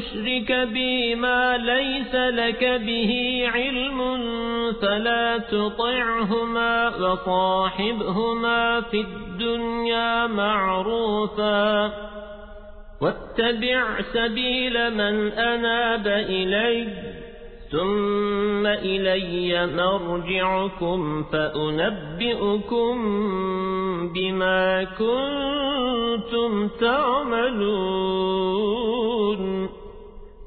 تشرك بي ما ليس لك به علم فلا تطعهما وصاحبهما في الدنيا معروفا واتبع سبيل من أناب إلي ثم إلي مرجعكم فأنبئكم بما كنتم تعملون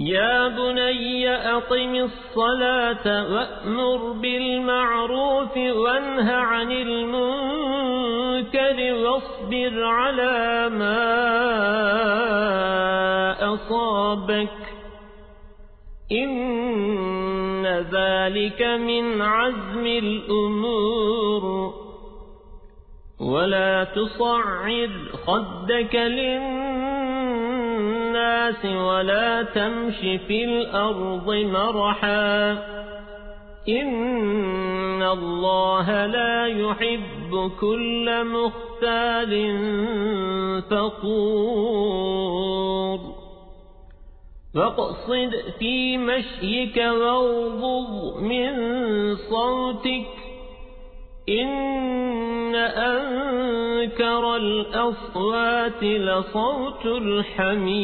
يا بني أقم الصلاة وأمر بالمعروف وانه عن المنكر واصبر على ما أصابك إن ذلك من عزم الأمور ولا تصعر خدك للناس ولا تمش في الأرض مرحا. إن الله لا يحب كل مختال فقور. واقصد في مشيك واغضض من صوتك. إن أنكر الأصوات لصوت الحمير